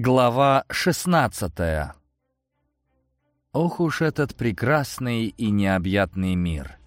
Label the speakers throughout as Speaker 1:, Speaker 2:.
Speaker 1: Глава 16 Ох уж этот прекрасный и необъятный мир.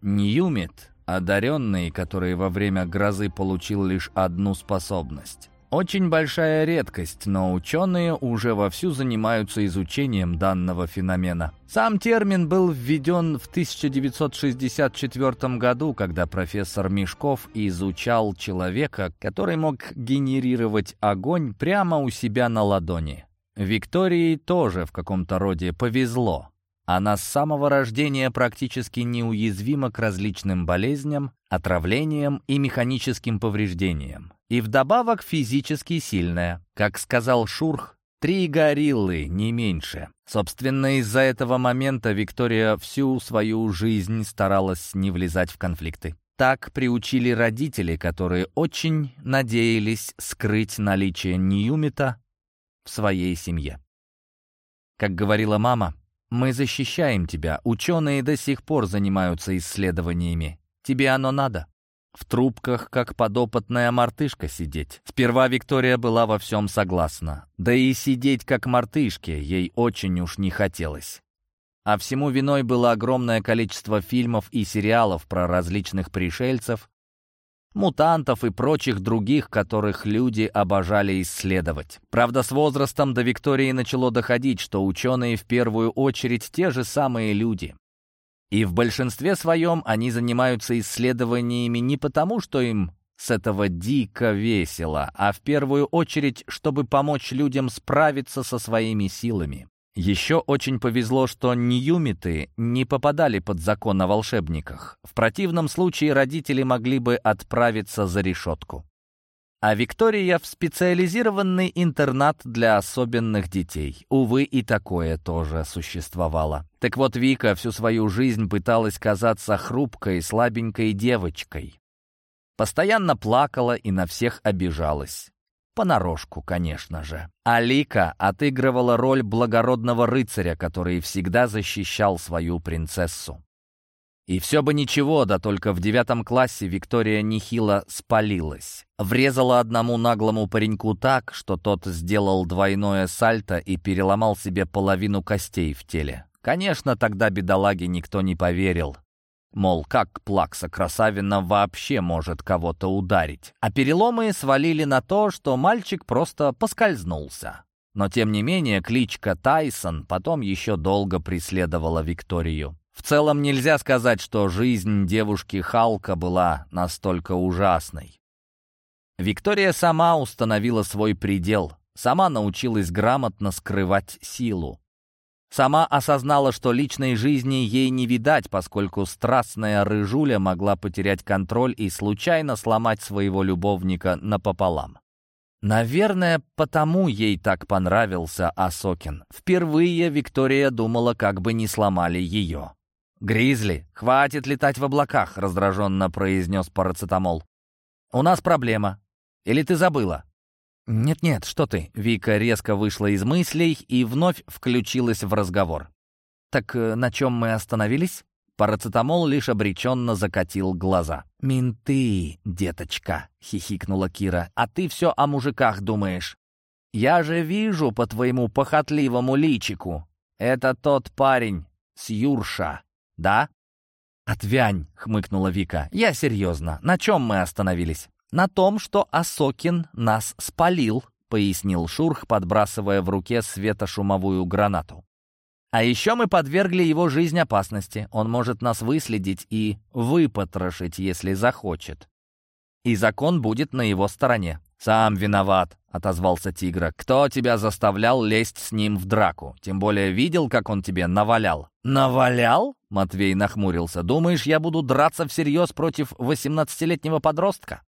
Speaker 1: Ньюмит, одаренный, который во время грозы получил лишь одну способность. Очень большая редкость, но ученые уже вовсю занимаются изучением данного феномена. Сам термин был введен в 1964 году, когда профессор Мешков изучал человека, который мог генерировать огонь прямо у себя на ладони. Виктории тоже в каком-то роде повезло. Она с самого рождения практически неуязвима к различным болезням, отравлениям и механическим повреждениям. И вдобавок физически сильная. Как сказал Шурх, три гориллы, не меньше. Собственно, из-за этого момента Виктория всю свою жизнь старалась не влезать в конфликты. Так приучили родители, которые очень надеялись скрыть наличие Ньюмита в своей семье. Как говорила мама, «Мы защищаем тебя. Ученые до сих пор занимаются исследованиями. Тебе оно надо?» В трубках, как подопытная мартышка, сидеть. Сперва Виктория была во всем согласна. Да и сидеть, как мартышке, ей очень уж не хотелось. А всему виной было огромное количество фильмов и сериалов про различных пришельцев, мутантов и прочих других, которых люди обожали исследовать. Правда, с возрастом до Виктории начало доходить, что ученые в первую очередь те же самые люди. И в большинстве своем они занимаются исследованиями не потому, что им с этого дико весело, а в первую очередь, чтобы помочь людям справиться со своими силами. Еще очень повезло, что ньюмиты не попадали под закон о волшебниках. В противном случае родители могли бы отправиться за решетку. А Виктория в специализированный интернат для особенных детей. Увы, и такое тоже существовало. Так вот, Вика всю свою жизнь пыталась казаться хрупкой, слабенькой девочкой. Постоянно плакала и на всех обижалась. Понарошку, конечно же. Алика отыгрывала роль благородного рыцаря, который всегда защищал свою принцессу. И все бы ничего, да только в девятом классе Виктория нехило спалилась. Врезала одному наглому пареньку так, что тот сделал двойное сальто и переломал себе половину костей в теле. Конечно, тогда бедолаге никто не поверил. Мол, как Плакса Красавина вообще может кого-то ударить? А переломы свалили на то, что мальчик просто поскользнулся. Но тем не менее кличка Тайсон потом еще долго преследовала Викторию. В целом нельзя сказать, что жизнь девушки Халка была настолько ужасной. Виктория сама установила свой предел, сама научилась грамотно скрывать силу. Сама осознала, что личной жизни ей не видать, поскольку страстная рыжуля могла потерять контроль и случайно сломать своего любовника напополам. Наверное, потому ей так понравился Асокин. Впервые Виктория думала, как бы не сломали ее. «Гризли, хватит летать в облаках», — раздраженно произнес парацетамол. «У нас проблема. Или ты забыла?» «Нет-нет, что ты?» Вика резко вышла из мыслей и вновь включилась в разговор. «Так э, на чем мы остановились?» Парацетамол лишь обреченно закатил глаза. «Менты, деточка!» — хихикнула Кира. «А ты все о мужиках думаешь. Я же вижу по твоему похотливому личику. Это тот парень с Юрша да?» «Отвянь», — хмыкнула Вика. «Я серьезно. На чем мы остановились?» «На том, что Осокин нас спалил», — пояснил Шурх, подбрасывая в руке светошумовую гранату. «А еще мы подвергли его жизнь опасности. Он может нас выследить и выпотрошить, если захочет. И закон будет на его стороне. «Сам виноват», — отозвался Тигра. «Кто тебя заставлял лезть с ним в драку? Тем более видел, как он тебе навалял». «Навалял?» — Матвей нахмурился. «Думаешь, я буду драться всерьез против восемнадцатилетнего подростка?»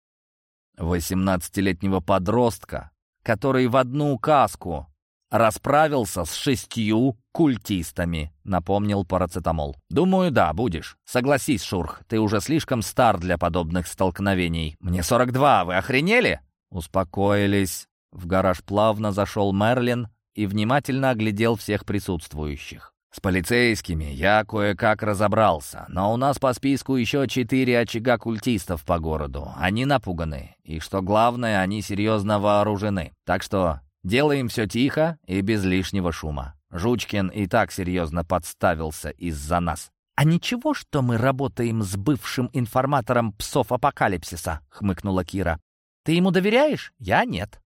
Speaker 1: «Восемнадцатилетнего подростка, который в одну каску расправился с шестью культистами», — напомнил парацетамол. «Думаю, да, будешь. Согласись, Шурх, ты уже слишком стар для подобных столкновений. Мне сорок два, вы охренели?» «Успокоились». В гараж плавно зашел Мерлин и внимательно оглядел всех присутствующих. «С полицейскими я кое-как разобрался, но у нас по списку еще четыре очага культистов по городу. Они напуганы, и, что главное, они серьезно вооружены. Так что Делаем все тихо и без лишнего шума. Жучкин и так серьезно подставился из-за нас.
Speaker 2: «А ничего, что мы работаем с бывшим информатором псов апокалипсиса?» — хмыкнула Кира. «Ты ему доверяешь? Я нет».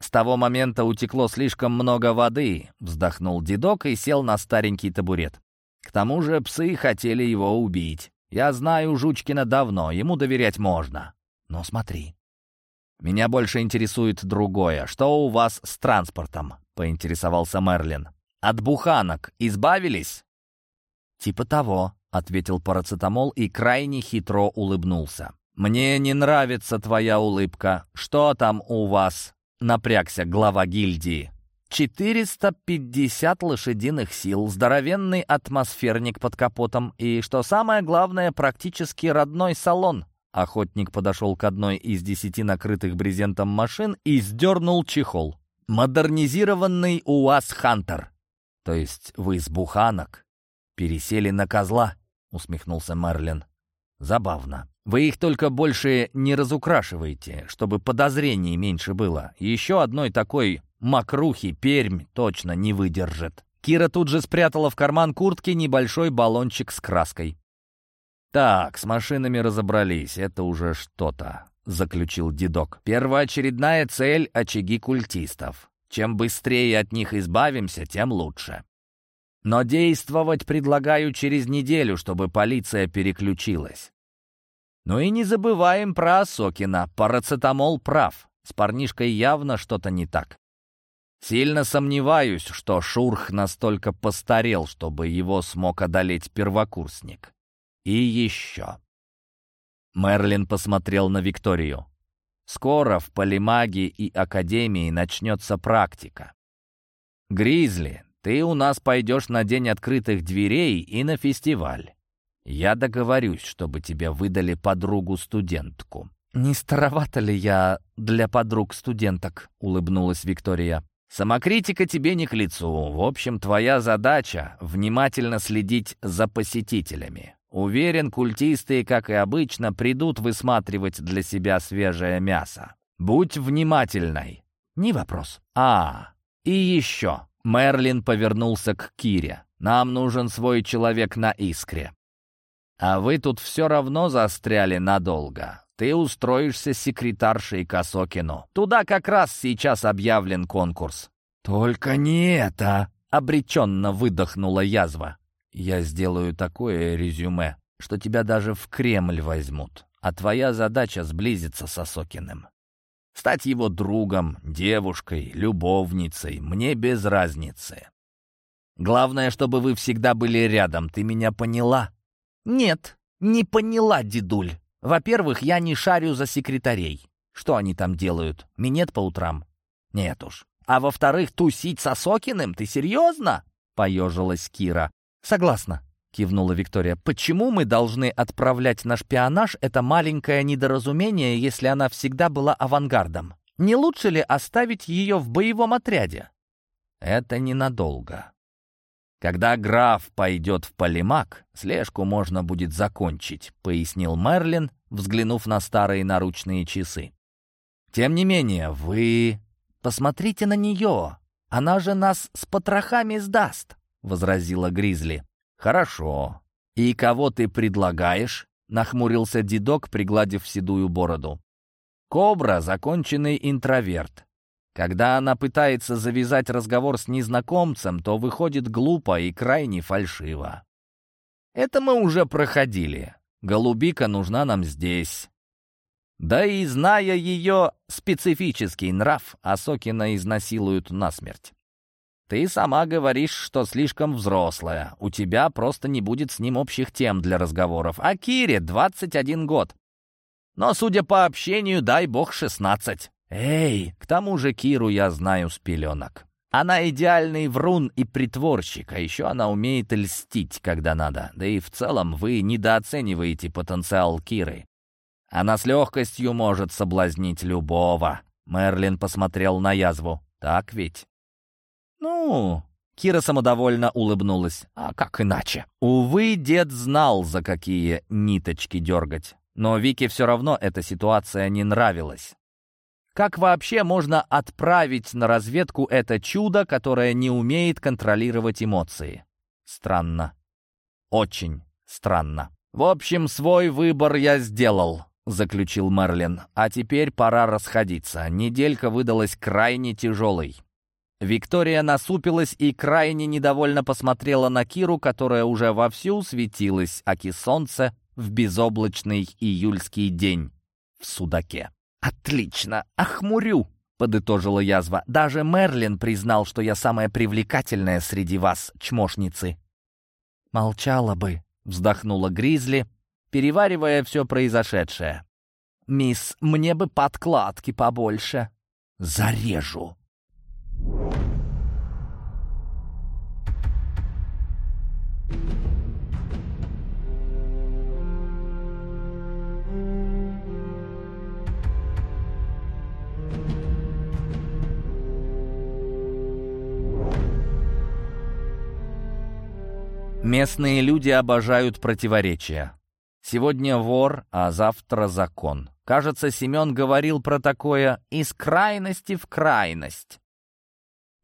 Speaker 1: «С того момента утекло слишком много воды», — вздохнул дедок и сел на старенький табурет. «К тому же псы хотели его убить. Я знаю Жучкина давно, ему доверять можно. Но смотри. Меня больше интересует другое. Что у вас с транспортом?» — поинтересовался Мерлин. «От буханок избавились?»
Speaker 2: «Типа того», — ответил парацетамол и крайне хитро улыбнулся.
Speaker 1: «Мне не нравится твоя улыбка. Что там у вас?» — напрягся глава гильдии.
Speaker 2: «450 лошадиных сил, здоровенный атмосферник под капотом и, что самое главное, практически родной салон».
Speaker 1: Охотник подошел к одной из десяти накрытых брезентом машин и сдернул чехол. «Модернизированный УАЗ Хантер». «То есть вы с буханок пересели на козла?» — усмехнулся Мерлин. «Забавно. Вы их только больше не разукрашиваете, чтобы подозрений меньше было. Еще одной такой макрухи Пермь точно не выдержит». Кира тут же спрятала в карман куртки небольшой баллончик с краской. «Так, с машинами разобрались, это уже что-то», — заключил дедок. «Первоочередная цель — очаги культистов. Чем быстрее от них избавимся, тем лучше. Но действовать предлагаю через неделю, чтобы полиция переключилась. Ну и не забываем про Осокина. Парацетамол прав. С парнишкой явно что-то не так. Сильно сомневаюсь, что Шурх настолько постарел, чтобы его смог одолеть первокурсник. И еще. Мерлин посмотрел на Викторию. Скоро в Полимаге и Академии начнется практика. Гризли, ты у нас пойдешь на День открытых дверей и на фестиваль. Я договорюсь, чтобы тебе выдали подругу-студентку».
Speaker 2: «Не старовато ли я для подруг-студенток?» — улыбнулась Виктория.
Speaker 1: «Самокритика тебе не к лицу. В общем, твоя задача — внимательно следить за посетителями. Уверен, культисты, как и обычно, придут высматривать для себя свежее мясо. Будь внимательной».
Speaker 2: «Не вопрос».
Speaker 1: «А, и еще. Мерлин повернулся к Кире. «Нам нужен свой человек на искре. А вы тут все равно застряли надолго. Ты устроишься секретаршей Косокину. Туда как раз сейчас объявлен конкурс».
Speaker 2: «Только не это!»
Speaker 1: — обреченно выдохнула язва. «Я сделаю такое резюме, что тебя даже в Кремль возьмут, а твоя задача сблизиться с Осокиным. Стать его другом, девушкой, любовницей, мне без разницы. Главное, чтобы вы всегда были рядом, ты меня поняла?»
Speaker 2: «Нет, не поняла, дедуль. Во-первых, я не шарю за секретарей. Что они там делают? Минет по утрам? Нет уж. А во-вторых, тусить со Сокиным? Ты серьезно?» — поежилась Кира. «Согласна», — кивнула Виктория. «Почему мы должны отправлять на шпионаж это маленькое недоразумение, если она всегда была авангардом? Не лучше ли оставить ее в боевом отряде?»
Speaker 1: «Это ненадолго. Когда граф пойдет в полимак, слежку можно будет закончить», — пояснил Мерлин, взглянув на старые наручные часы. «Тем не менее, вы... Посмотрите на нее. Она же нас с потрохами сдаст», — возразила Гризли. «Хорошо. И кого ты предлагаешь?» — нахмурился дедок, пригладив седую бороду. «Кобра — законченный интроверт. Когда она пытается завязать разговор с незнакомцем, то выходит глупо и крайне фальшиво. Это мы уже проходили. Голубика нужна нам здесь. Да и, зная ее специфический нрав, Осокина изнасилуют насмерть. Ты сама говоришь, что слишком взрослая. У тебя просто не будет с ним общих тем для разговоров. А Кире 21 год. Но, судя по общению, дай бог 16. Эй, к тому же Киру я знаю с пеленок. Она идеальный врун и притворщик, а еще она умеет льстить, когда надо. Да и в целом вы недооцениваете потенциал Киры. Она с легкостью может соблазнить любого. Мерлин посмотрел на язву. Так ведь? «Ну...» — Кира самодовольно улыбнулась. «А как иначе?» Увы, дед знал, за какие ниточки дергать. Но Вике все равно эта ситуация не нравилась. Как вообще можно отправить на разведку это чудо, которое не умеет контролировать эмоции? Странно. Очень странно. В общем, свой выбор я сделал, заключил Мерлин. А теперь пора расходиться. Неделька выдалась крайне тяжелой. Виктория насупилась и крайне недовольно посмотрела на Киру, которая уже вовсю светилась, аки солнце в безоблачный июльский день в Судаке. «Отлично! Охмурю!» — подытожила язва. «Даже Мерлин признал, что я самая привлекательная среди вас, чмошницы». «Молчала бы», — вздохнула Гризли, переваривая все произошедшее. «Мисс, мне бы подкладки побольше». «Зарежу!» Местные люди обожают противоречия. Сегодня вор, а завтра закон. Кажется, Семен говорил про такое из крайности в крайность.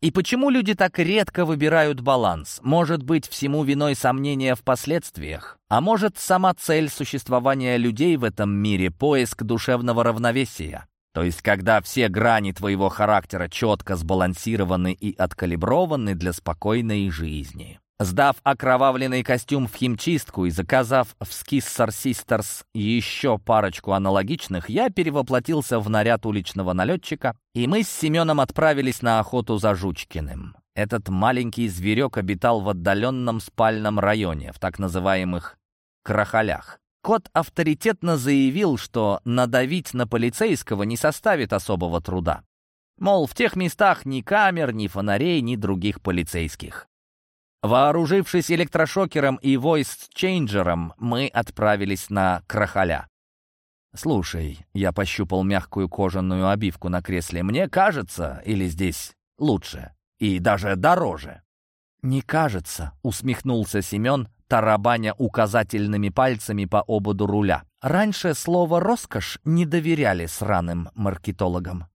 Speaker 1: И почему люди так редко выбирают баланс? Может быть, всему виной сомнения в последствиях? А может, сама цель существования людей в этом мире — поиск душевного равновесия? То есть, когда все грани твоего характера четко сбалансированы и откалиброваны для спокойной жизни. Сдав окровавленный костюм в химчистку и заказав в Skissar Sisters еще парочку аналогичных, я перевоплотился в наряд уличного налетчика, и мы с Семеном отправились на охоту за Жучкиным. Этот маленький зверек обитал в отдаленном спальном районе, в так называемых «крахалях». Кот авторитетно заявил, что надавить на полицейского не составит особого труда. Мол, в тех местах ни камер, ни фонарей, ни других полицейских. Вооружившись электрошокером и войс-чейнджером, мы отправились на Крахаля. «Слушай», — я пощупал мягкую кожаную обивку на кресле, «мне кажется, или здесь лучше, и даже дороже?» «Не кажется», — усмехнулся Семен, тарабаня указательными пальцами по ободу руля. «Раньше слово «роскошь» не доверяли сраным маркетологам.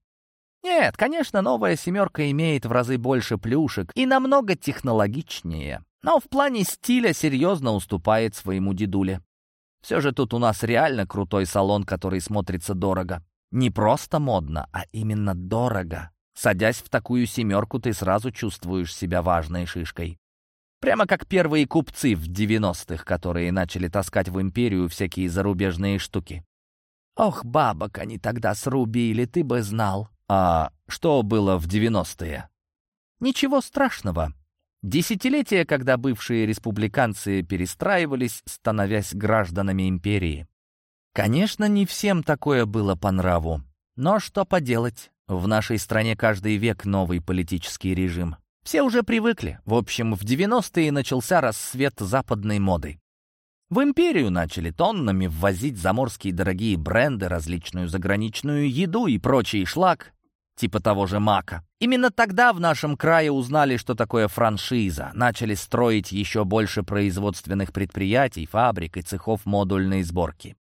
Speaker 1: Нет, конечно, новая «семерка» имеет в разы больше плюшек и намного технологичнее, но в плане стиля серьезно уступает своему дедуле. Все же тут у нас реально крутой салон, который смотрится дорого. Не просто модно, а именно дорого. Садясь в такую «семерку», ты сразу чувствуешь себя важной шишкой. Прямо как первые купцы в 90-х, которые начали таскать в империю всякие зарубежные штуки. Ох, бабок они тогда срубили, ты бы знал. А что было в 90-е? Ничего страшного. Десятилетия, когда бывшие республиканцы перестраивались, становясь гражданами империи. Конечно, не всем такое было по нраву. Но что поделать? В нашей стране каждый век новый политический режим. Все уже привыкли. В общем, в 90-е начался рассвет западной моды. В империю начали тоннами ввозить заморские дорогие бренды, различную заграничную еду и прочий шлак, типа того же Мака. Именно тогда в нашем крае узнали, что такое франшиза, начали строить еще больше производственных предприятий, фабрик и цехов модульной сборки.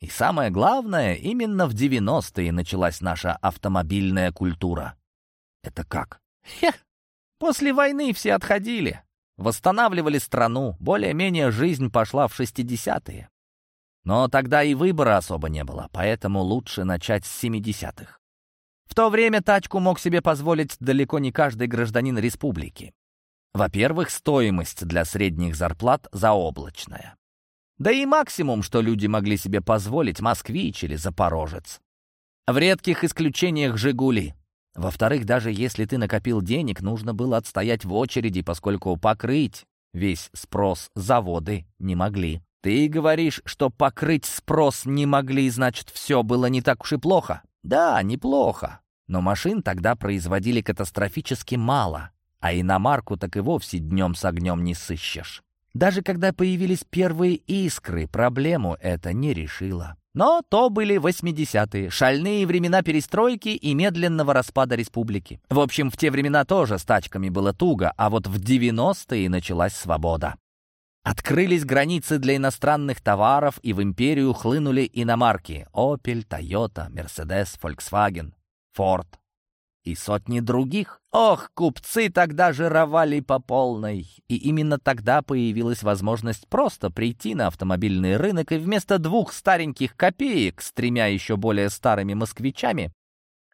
Speaker 1: И самое главное, именно в 90-е началась наша автомобильная культура. Это как? Хех! После войны все отходили, восстанавливали страну, более-менее жизнь пошла в 60-е. Но тогда и выбора особо не было, поэтому лучше начать с 70-х. В то время тачку мог себе позволить далеко не каждый гражданин республики. Во-первых, стоимость для средних зарплат заоблачная. Да и максимум, что люди могли себе позволить, москвич или запорожец. В редких исключениях «Жигули». Во-вторых, даже если ты накопил денег, нужно было отстоять в очереди, поскольку покрыть весь спрос заводы не могли. Ты говоришь, что покрыть спрос не могли, значит, все было не так уж и плохо? Да, неплохо. Но машин тогда производили катастрофически мало, а иномарку так и вовсе днем с огнем не сыщешь. Даже когда появились первые искры, проблему это не решило. Но то были 80-е, шальные времена перестройки и медленного распада республики. В общем, в те времена тоже с тачками было туго, а вот в 90-е началась свобода. Открылись границы для иностранных товаров, и в империю хлынули иномарки — Opel, Toyota, Mercedes, Volkswagen.
Speaker 2: Форд и сотни других. Ох, купцы тогда жировали по полной. И именно тогда появилась возможность просто прийти на автомобильный рынок и вместо двух стареньких копеек с тремя еще более старыми москвичами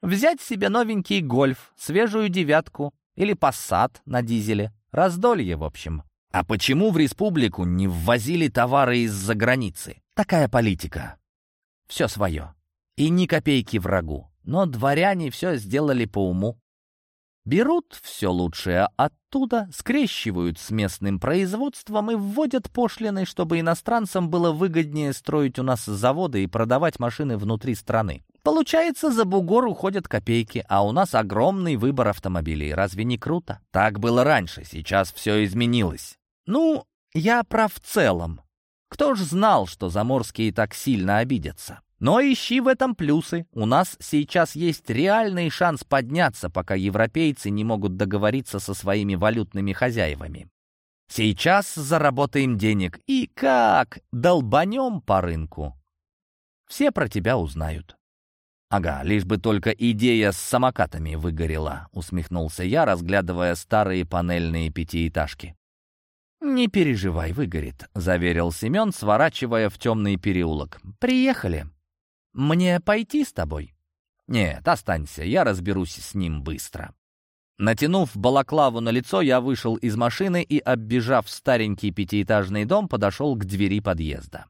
Speaker 2: взять себе новенький гольф, свежую девятку или пассат на дизеле. Раздолье, в общем. А почему в республику не ввозили товары из-за границы? Такая политика. Все свое. И ни копейки врагу. Но дворяне все сделали по уму. Берут все лучшее оттуда, скрещивают с местным производством и вводят пошлины, чтобы иностранцам было выгоднее строить у нас заводы и продавать машины внутри страны. Получается, за бугор уходят копейки, а у нас огромный выбор автомобилей. Разве не круто? Так было раньше, сейчас все изменилось. Ну, я прав в целом. Кто ж знал, что заморские так сильно обидятся? Но ищи в этом плюсы. У нас сейчас есть реальный шанс подняться, пока европейцы не могут договориться со своими валютными хозяевами. Сейчас заработаем денег и как долбанем по рынку. Все про тебя узнают. «Ага, лишь бы только идея с самокатами выгорела», — усмехнулся я, разглядывая старые панельные пятиэтажки. «Не переживай, выгорит», — заверил Семен, сворачивая в темный переулок. «Приехали». «Мне пойти с тобой?» «Нет, останься, я разберусь с ним быстро». Натянув балаклаву на лицо, я вышел из машины и, оббежав старенький пятиэтажный дом, подошел к двери подъезда.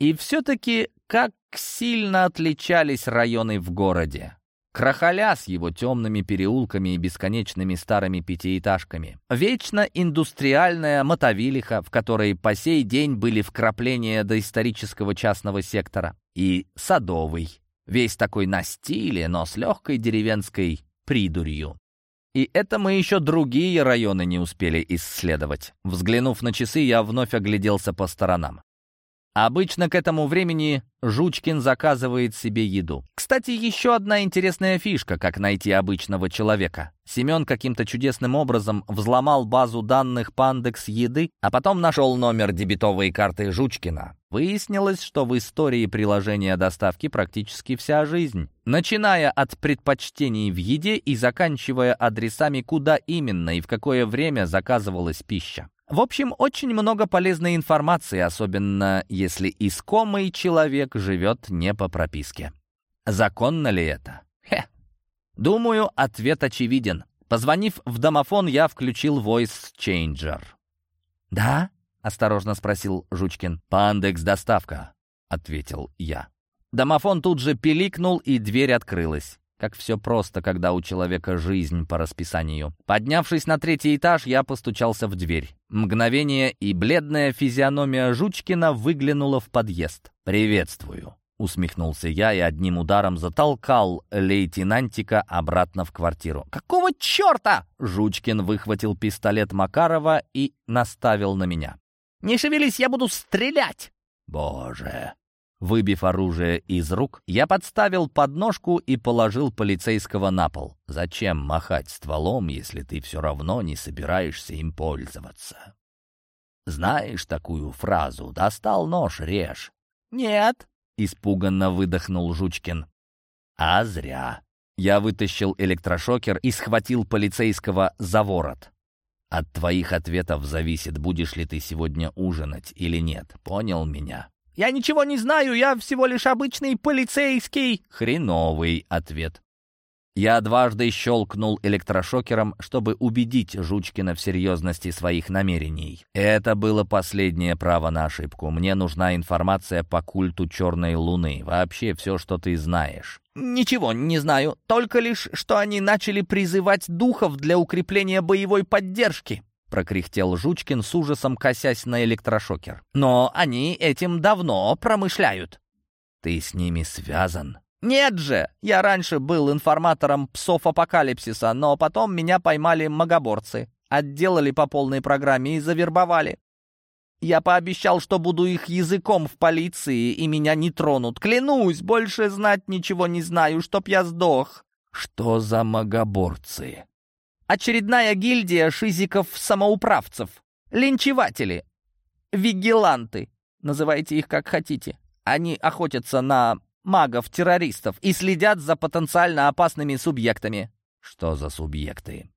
Speaker 2: И все-таки как сильно отличались районы в городе. Крахаля с его темными переулками и бесконечными старыми пятиэтажками. Вечно индустриальная мотовилиха, в которой по сей день были вкрапления доисторического частного сектора. И садовый, весь такой на стиле, но с легкой деревенской придурью. И это мы еще другие районы не успели исследовать. Взглянув на часы, я вновь огляделся по сторонам. Обычно к этому времени Жучкин заказывает себе еду. Кстати, еще одна интересная фишка, как найти обычного человека. Семен каким-то чудесным образом взломал базу данных Пандекс еды, а потом нашел номер дебетовой карты Жучкина. Выяснилось, что в истории приложения доставки практически вся жизнь. Начиная от предпочтений в еде и заканчивая адресами, куда именно и в какое время заказывалась пища. В общем, очень много полезной информации, особенно если искомый человек живет не по прописке. Законно ли это? Хе. Думаю, ответ очевиден. Позвонив в домофон, я включил voice changer. «Да?» — осторожно спросил Жучкин. «Пандекс доставка», — ответил я. Домофон тут же пиликнул, и дверь открылась. Как все просто, когда у человека жизнь по расписанию. Поднявшись на третий этаж, я постучался в дверь. Мгновение, и бледная физиономия Жучкина выглянула в подъезд. «Приветствую», — усмехнулся я и одним ударом затолкал лейтенантика обратно в квартиру. «Какого черта?» — Жучкин выхватил пистолет Макарова и наставил на меня. «Не шевелись, я буду стрелять!» «Боже!» Выбив оружие из рук, я подставил подножку и положил полицейского на пол. Зачем махать стволом, если ты все равно не собираешься им пользоваться? Знаешь такую фразу «достал нож, режь»? «Нет», — испуганно выдохнул Жучкин. «А зря». Я вытащил электрошокер и схватил полицейского за ворот. «От твоих ответов зависит, будешь ли ты сегодня ужинать или нет. Понял меня?» «Я ничего не знаю, я всего лишь обычный полицейский!» Хреновый ответ. Я дважды щелкнул электрошокером, чтобы убедить Жучкина в серьезности своих намерений. Это было последнее право на ошибку. Мне нужна информация по культу Черной Луны. Вообще все, что ты знаешь. «Ничего не знаю. Только лишь, что они начали призывать духов для укрепления боевой поддержки». — прокряхтел Жучкин с ужасом, косясь на электрошокер. «Но они этим давно промышляют». «Ты с ними связан?» «Нет же! Я раньше был информатором псов апокалипсиса, но потом меня поймали магоборцы, отделали по полной программе и завербовали. Я пообещал, что буду их языком в полиции, и меня не тронут. Клянусь, больше знать ничего не знаю, чтоб я сдох». «Что за магоборцы?» Очередная гильдия шизиков-самоуправцев. Линчеватели. Вигиланты. Называйте их как хотите. Они охотятся на магов-террористов и следят за потенциально опасными субъектами.
Speaker 1: Что за субъекты?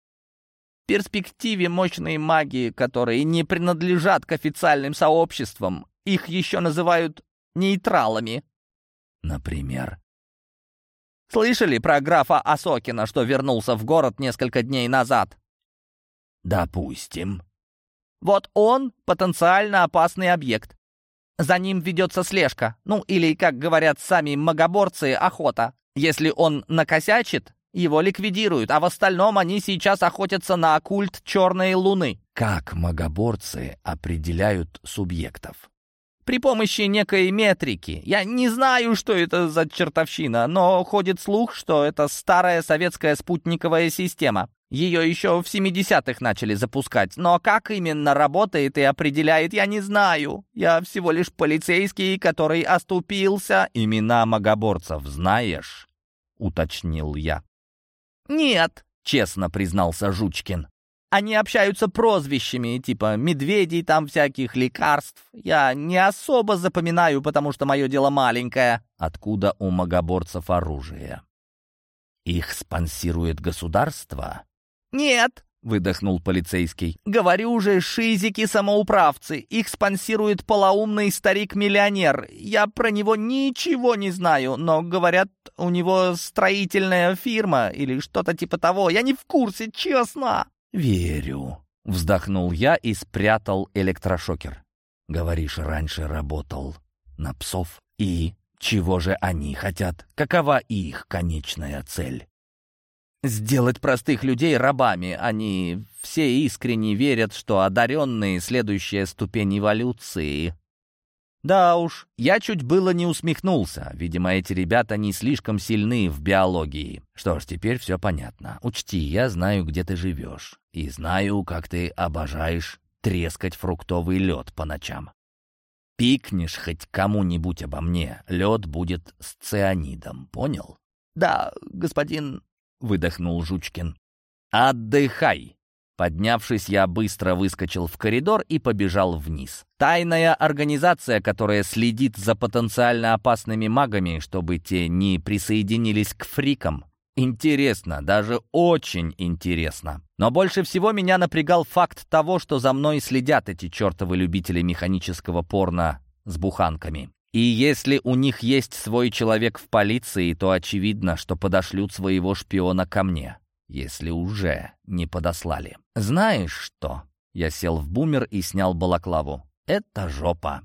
Speaker 2: В перспективе мощные маги, которые не принадлежат к официальным сообществам. Их еще называют нейтралами.
Speaker 1: Например?
Speaker 2: Слышали про графа Осокина, что вернулся в город несколько дней назад?
Speaker 1: Допустим.
Speaker 2: Вот он потенциально опасный объект. За ним ведется слежка. Ну, или, как говорят сами магоборцы, охота. Если он накосячит, его ликвидируют, а в остальном они сейчас охотятся на оккульт Черной Луны.
Speaker 1: Как магоборцы определяют субъектов?
Speaker 2: При помощи некой метрики. Я не знаю, что это за чертовщина, но ходит слух, что это старая советская спутниковая система. Ее еще в 70-х начали запускать, но как именно работает и определяет, я не знаю. Я всего лишь полицейский, который оступился.
Speaker 1: Имена магоборцев знаешь? Уточнил я.
Speaker 2: Нет, честно признался Жучкин. Они общаются прозвищами, типа медведей там всяких, лекарств. Я не особо запоминаю, потому что мое дело маленькое.
Speaker 1: Откуда у магоборцев оружие? Их спонсирует государство?
Speaker 2: Нет, выдохнул полицейский. Говорю же, шизики-самоуправцы. Их спонсирует полоумный старик-миллионер. Я про него ничего не знаю, но, говорят, у него строительная фирма или что-то типа того. Я не в курсе, честно.
Speaker 1: «Верю», — вздохнул я и спрятал электрошокер. «Говоришь, раньше работал на псов. И чего же они хотят? Какова их конечная цель?»
Speaker 2: «Сделать простых людей рабами. Они все искренне верят, что одаренные — следующая ступень эволюции. Да уж, я чуть было не усмехнулся. Видимо, эти ребята не слишком сильны в биологии.
Speaker 1: Что ж, теперь все понятно. Учти, я знаю, где ты живешь. И знаю, как ты обожаешь трескать фруктовый лед по ночам. Пикнешь хоть кому-нибудь обо мне, лед будет с цианидом, понял?
Speaker 2: «Да, господин...» — выдохнул Жучкин.
Speaker 1: «Отдыхай!» Поднявшись, я быстро выскочил в коридор и побежал вниз. Тайная организация, которая следит за потенциально опасными магами, чтобы те не присоединились к фрикам. Интересно, даже очень интересно. Но больше всего меня напрягал факт того, что за мной следят эти чертовы любители механического порно с буханками. И если у них есть свой человек в полиции, то очевидно, что подошлют своего шпиона ко мне если уже не подослали. Знаешь что? Я сел в бумер и снял балаклаву. Это жопа.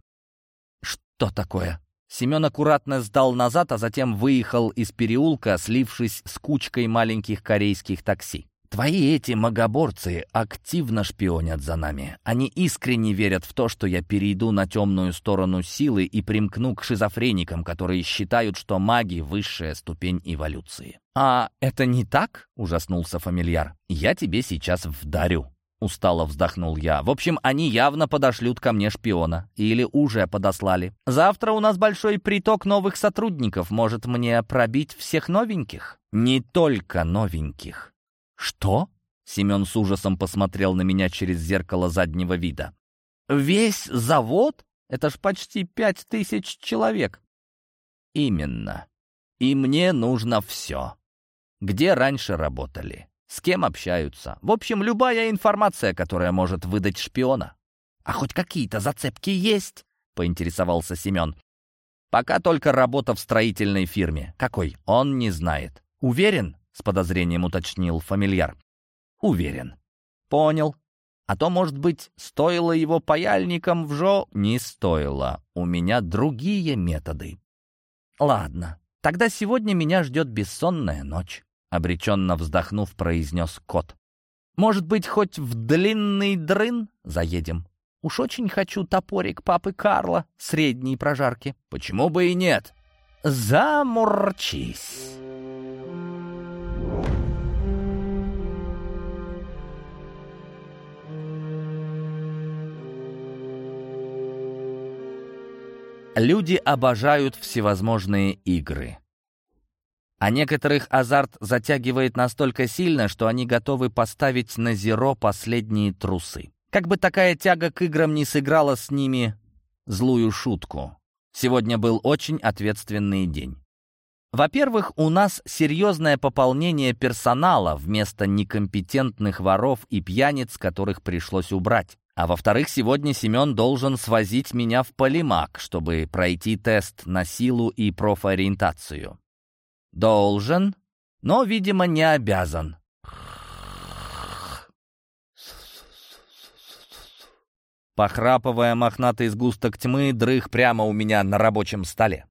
Speaker 1: Что такое? Семен аккуратно сдал назад, а затем выехал из переулка, слившись с кучкой маленьких корейских такси. Твои эти магоборцы активно шпионят за нами. Они искренне верят в то, что я перейду на темную сторону силы и примкну к шизофреникам, которые считают, что маги — высшая ступень эволюции. «А это не так?» — ужаснулся фамильяр. «Я тебе сейчас вдарю». Устало вздохнул я. В общем, они явно подошлют ко мне шпиона. Или уже подослали. Завтра у нас большой приток новых сотрудников. Может, мне пробить всех новеньких? Не только новеньких. «Что?» — Семен с ужасом посмотрел на меня через зеркало заднего вида. «Весь завод? Это ж почти пять тысяч человек». «Именно. И мне нужно все. Где раньше работали? С кем общаются? В общем, любая информация, которая может выдать шпиона». «А хоть какие-то зацепки есть?» — поинтересовался Семен. «Пока только работа в строительной фирме. Какой? Он не знает. Уверен?» — с подозрением уточнил фамильяр. «Уверен». «Понял. А то, может быть, стоило его паяльником в жо...» «Не стоило. У меня другие методы». «Ладно, тогда сегодня меня ждет бессонная ночь», — обреченно вздохнув, произнес кот. «Может быть, хоть в длинный дрын заедем? Уж очень хочу топорик папы Карла средней прожарки». «Почему бы и нет?» «Замурчись». Люди обожают всевозможные игры. А некоторых азарт затягивает настолько сильно, что они готовы поставить на зеро последние трусы. Как бы такая тяга к играм не сыграла с ними злую шутку. Сегодня был очень ответственный день.
Speaker 2: Во-первых, у нас серьезное пополнение персонала вместо некомпетентных воров и пьяниц, которых пришлось убрать. А во-вторых, сегодня Семен должен свозить меня в Полимак, чтобы пройти тест на силу и профориентацию. Должен, но, видимо, не обязан. Похрапывая мохнатый сгусток тьмы, дрых прямо у меня на рабочем столе.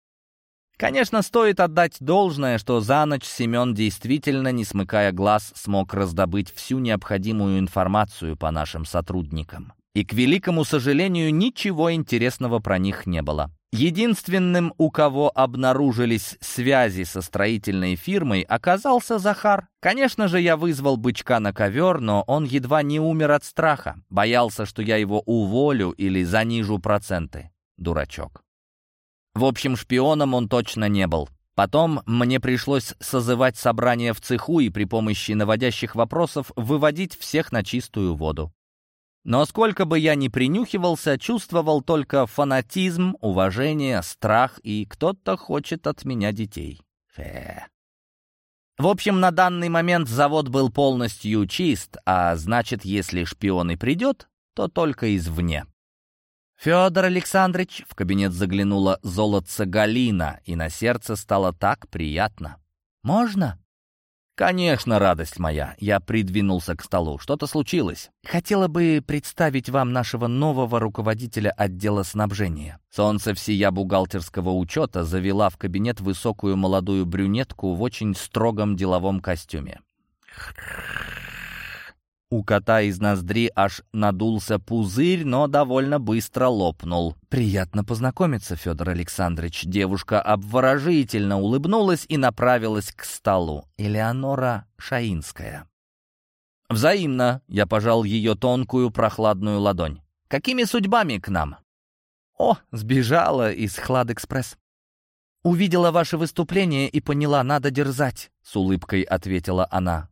Speaker 2: Конечно, стоит отдать должное, что за ночь Семен действительно, не смыкая глаз, смог раздобыть всю необходимую информацию по нашим сотрудникам. И, к великому сожалению, ничего интересного про них не было. Единственным, у кого обнаружились связи со строительной фирмой, оказался Захар. Конечно же, я вызвал бычка на ковер, но он едва не умер от страха. Боялся, что я его уволю или занижу проценты. Дурачок. В общем, шпионом он точно не был. Потом мне пришлось созывать собрание в цеху и при помощи наводящих вопросов выводить всех на чистую воду. Но сколько бы я ни принюхивался, чувствовал только фанатизм, уважение, страх и кто-то хочет от меня детей. Фе. В общем, на данный момент завод был полностью чист, а значит, если шпион и придет, то только извне. «Федор Александрович!» — в кабинет заглянула золотце Галина, и на сердце стало так приятно. «Можно?» «Конечно, радость моя!» — я придвинулся к столу. «Что-то случилось?» «Хотела бы представить вам нашего нового руководителя отдела снабжения». Солнце всея бухгалтерского учета завела в кабинет высокую молодую брюнетку в очень строгом деловом костюме. У кота из ноздри аж надулся пузырь, но довольно быстро лопнул. «Приятно познакомиться, Федор Александрович». Девушка обворожительно улыбнулась и направилась к столу. Элеонора Шаинская. «Взаимно», — я пожал ее тонкую прохладную ладонь. «Какими судьбами к нам?» «О, сбежала из Хлад-экспресс». «Увидела ваше выступление и поняла, надо дерзать», — с улыбкой ответила она.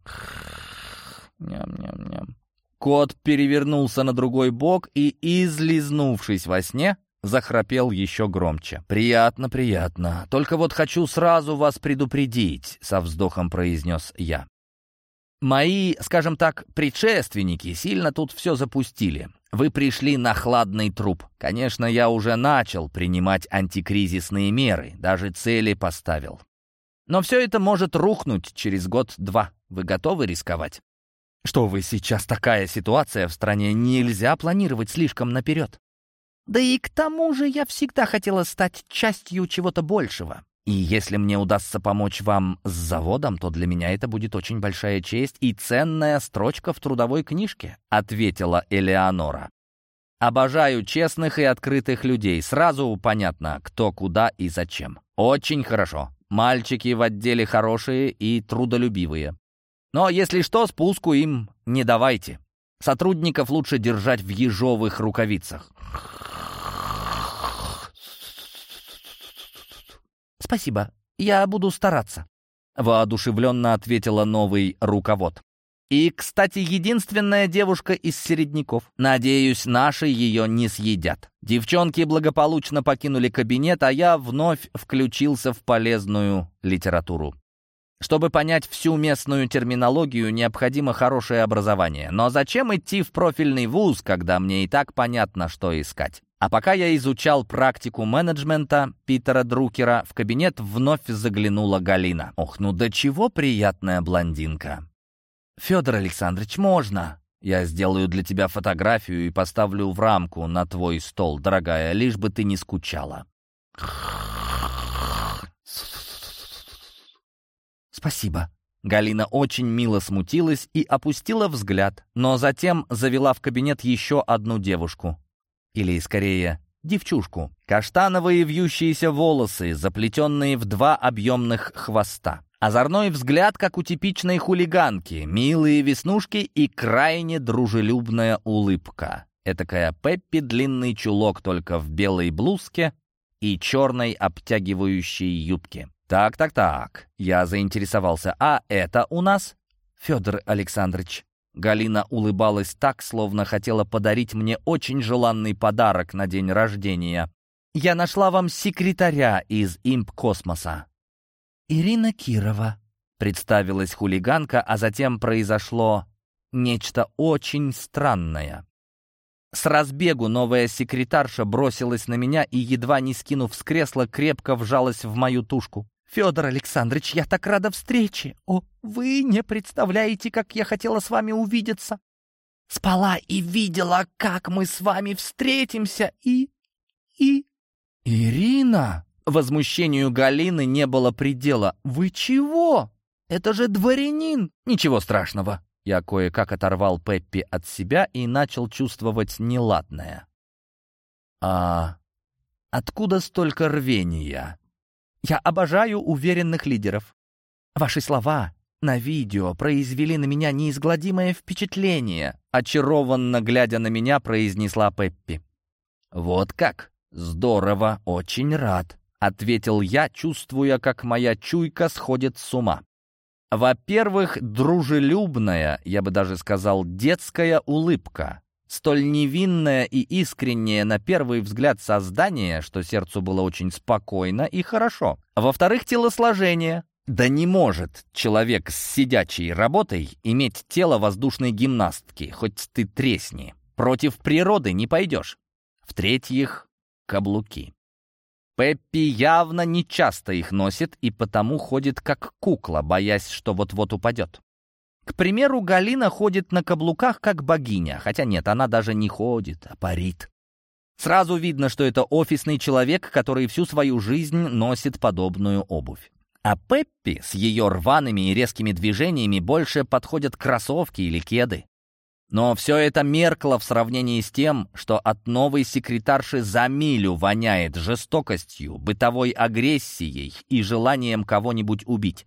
Speaker 2: Ням-ням-ням. Кот перевернулся на другой бок и, излизнувшись во сне, захрапел еще громче. «Приятно, приятно. Только вот хочу сразу вас предупредить», — со вздохом произнес я. «Мои, скажем так, предшественники сильно тут все запустили. Вы пришли на хладный труп. Конечно, я уже начал принимать антикризисные меры, даже цели поставил. Но все это может рухнуть через год-два. Вы готовы рисковать?» Что вы сейчас такая ситуация в стране, нельзя планировать слишком наперед. Да и к тому же я всегда хотела стать частью чего-то большего. И если мне удастся помочь вам с заводом, то для меня это будет очень большая честь и ценная строчка в трудовой книжке», — ответила Элеонора. «Обожаю честных и открытых людей. Сразу понятно, кто, куда и зачем. Очень хорошо. Мальчики в отделе хорошие и трудолюбивые. Но если что, спуску им не давайте. Сотрудников лучше держать в ежовых рукавицах. «Спасибо, я буду стараться», — воодушевленно ответила новый руковод. «И, кстати, единственная девушка из середняков. Надеюсь, наши ее не съедят». Девчонки благополучно покинули кабинет, а я вновь включился в полезную литературу. Чтобы понять всю местную терминологию, необходимо хорошее образование. Но зачем идти в профильный вуз, когда мне и так понятно, что искать? А пока я изучал практику менеджмента Питера Друкера, в кабинет вновь заглянула Галина. Ох, ну до чего приятная блондинка. «Федор Александрович, можно?» Я сделаю для тебя фотографию и поставлю в рамку на твой стол, дорогая, лишь бы ты не скучала. «Спасибо». Галина очень мило смутилась и опустила взгляд, но затем завела в кабинет еще одну девушку. Или, скорее, девчушку. Каштановые вьющиеся волосы, заплетенные в два объемных хвоста. Озорной взгляд, как у типичной хулиганки, милые веснушки и крайне дружелюбная улыбка. Этакая Пеппи длинный чулок только в белой блузке и черной обтягивающей юбке. «Так, так, так». Я заинтересовался. «А это у нас?» «Федор Александрович». Галина улыбалась так, словно хотела подарить мне очень желанный подарок на день рождения. «Я нашла вам секретаря из имп-космоса». Ирина Кирова», — представилась хулиганка, а затем произошло нечто очень странное. С разбегу новая секретарша бросилась на меня и, едва не скинув с кресла, крепко вжалась в мою тушку. «Федор Александрович, я так рада встрече! О, вы не представляете, как я хотела с вами увидеться! Спала и видела, как мы с вами встретимся, и... и...» «Ирина!» Возмущению Галины не было предела. «Вы чего? Это же дворянин!» «Ничего страшного!» Я кое-как оторвал Пеппи от себя и начал чувствовать неладное. «А откуда столько рвения?» Я обожаю уверенных лидеров. Ваши слова на видео произвели на меня неизгладимое впечатление», очарованно глядя на меня, произнесла Пеппи. «Вот как? Здорово, очень рад», — ответил я, чувствуя, как моя чуйка сходит с ума. Во-первых, дружелюбная, я бы даже сказал, детская улыбка столь невинное и искреннее на первый взгляд создание, что сердцу было очень спокойно и хорошо. Во-вторых, телосложение. Да не может человек с сидячей работой иметь тело воздушной гимнастки, хоть ты тресни. Против природы не пойдешь. В-третьих, каблуки. Пеппи явно не часто их носит и потому ходит как кукла, боясь, что вот-вот упадет. К примеру, Галина ходит на каблуках, как богиня, хотя нет, она даже не ходит, а парит. Сразу видно, что это офисный человек, который всю свою жизнь носит подобную обувь. А Пеппи с ее рваными и резкими движениями больше подходят кроссовки или кеды. Но все это меркло в сравнении с тем, что от новой секретарши за милю воняет жестокостью, бытовой агрессией и желанием кого-нибудь убить.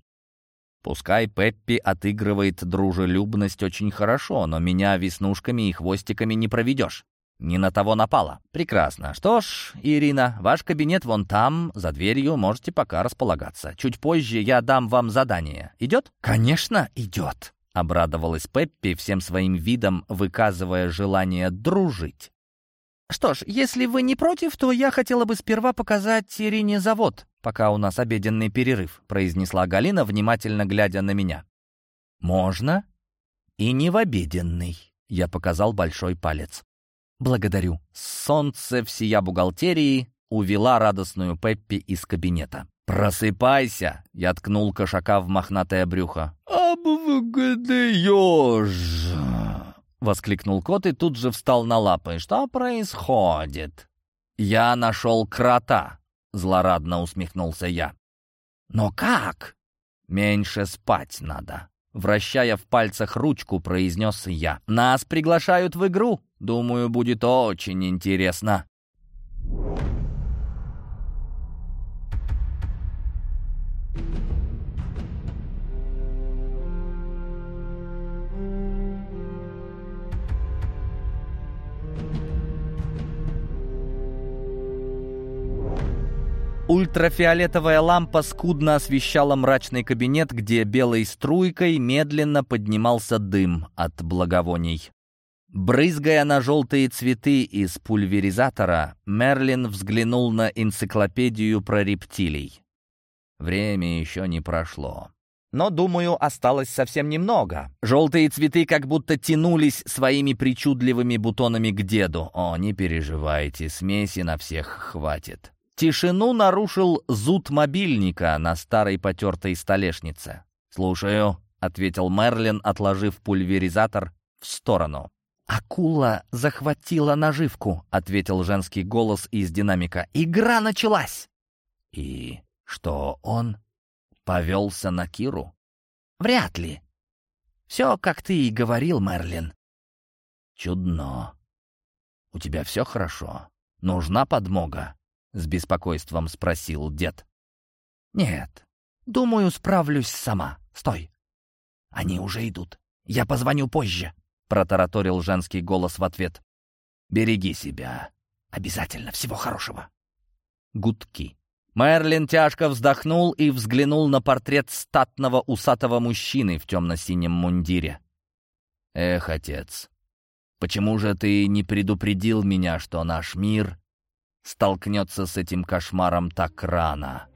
Speaker 2: Пускай Пеппи отыгрывает дружелюбность очень хорошо, но меня веснушками и хвостиками не проведешь. Не на того напала. Прекрасно. Что ж, Ирина, ваш кабинет вон там, за дверью, можете пока располагаться. Чуть позже я дам вам задание. Идет? Конечно, идет. Обрадовалась Пеппи всем своим видом, выказывая желание дружить. «Что ж, если вы не против, то я хотела бы сперва показать Ирине завод», пока у нас обеденный перерыв», — произнесла Галина, внимательно глядя на меня. «Можно и не в обеденный», — я показал большой палец. «Благодарю». Солнце всея бухгалтерии увела радостную Пеппи из кабинета. «Просыпайся!» — я ткнул кошака в мохнатое брюхо. «Обвгадаешь!» — воскликнул кот и тут же встал на лапы. «Что происходит?» «Я нашел крота!» Злорадно усмехнулся я. «Но как?» «Меньше спать надо», — вращая в пальцах ручку, произнес я. «Нас приглашают в игру. Думаю, будет очень интересно». Ультрафиолетовая лампа скудно освещала мрачный кабинет, где белой струйкой медленно поднимался дым от благовоний. Брызгая на желтые цветы из пульверизатора, Мерлин взглянул на энциклопедию про рептилий. Время еще не прошло. Но, думаю, осталось совсем немного. Желтые цветы как будто тянулись своими причудливыми бутонами к деду. О, не переживайте, смеси на всех хватит. Тишину нарушил зуд мобильника на старой потертой столешнице. «Слушаю», — ответил Мерлин, отложив пульверизатор в сторону. «Акула захватила наживку», — ответил женский голос из динамика. «Игра началась!» «И что он повелся на Киру?» «Вряд ли. Все, как ты и говорил, Мерлин». «Чудно. У тебя все хорошо? Нужна подмога?» — с беспокойством спросил дед. «Нет, думаю, справлюсь сама. Стой. Они уже идут. Я позвоню позже», — протараторил женский голос в ответ. «Береги себя. Обязательно. Всего хорошего». Гудки. Мерлин тяжко вздохнул и взглянул на портрет статного усатого мужчины в темно-синем мундире. «Эх, отец, почему же ты не предупредил меня, что наш мир столкнется с этим кошмаром так рано.